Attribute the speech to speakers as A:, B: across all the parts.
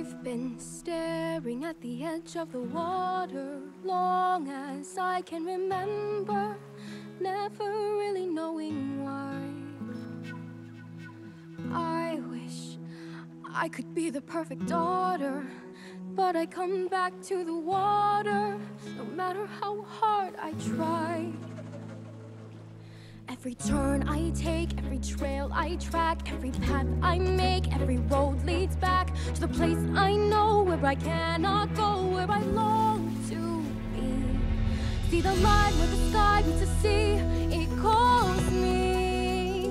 A: I've been staring at the edge of the water long as I can remember, never really knowing why. I wish I could be the perfect daughter, but I come back to the water no matter how hard I try. Every turn I take, every I track, every path I make, every road leads back to the place I know where I cannot go, where I long to be. See the line where the sky meets the sea, it calls me,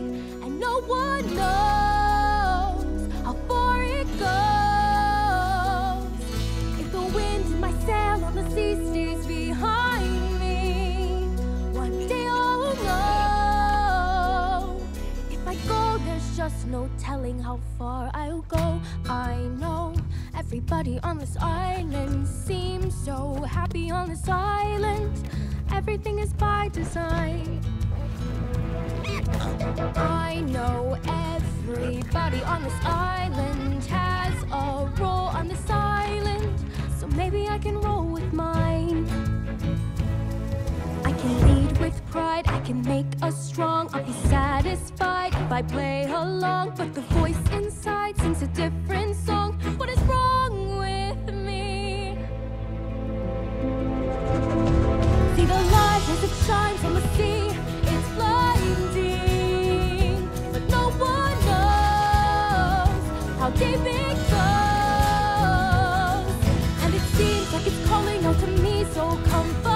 A: and no one knows no telling how far I'll go. I know everybody on this island seems so happy on this island. Everything is by design. I know everybody on this island has a role on this island, so maybe I can roll with mine. I can lead with pride, I can make us strong. I'll be satisfied I play along, but the voice inside sings a different song. What is wrong with me? See the light as it shines on the sea. It's blinding, but no one knows how deep it goes. And it seems like it's calling out to me, so come.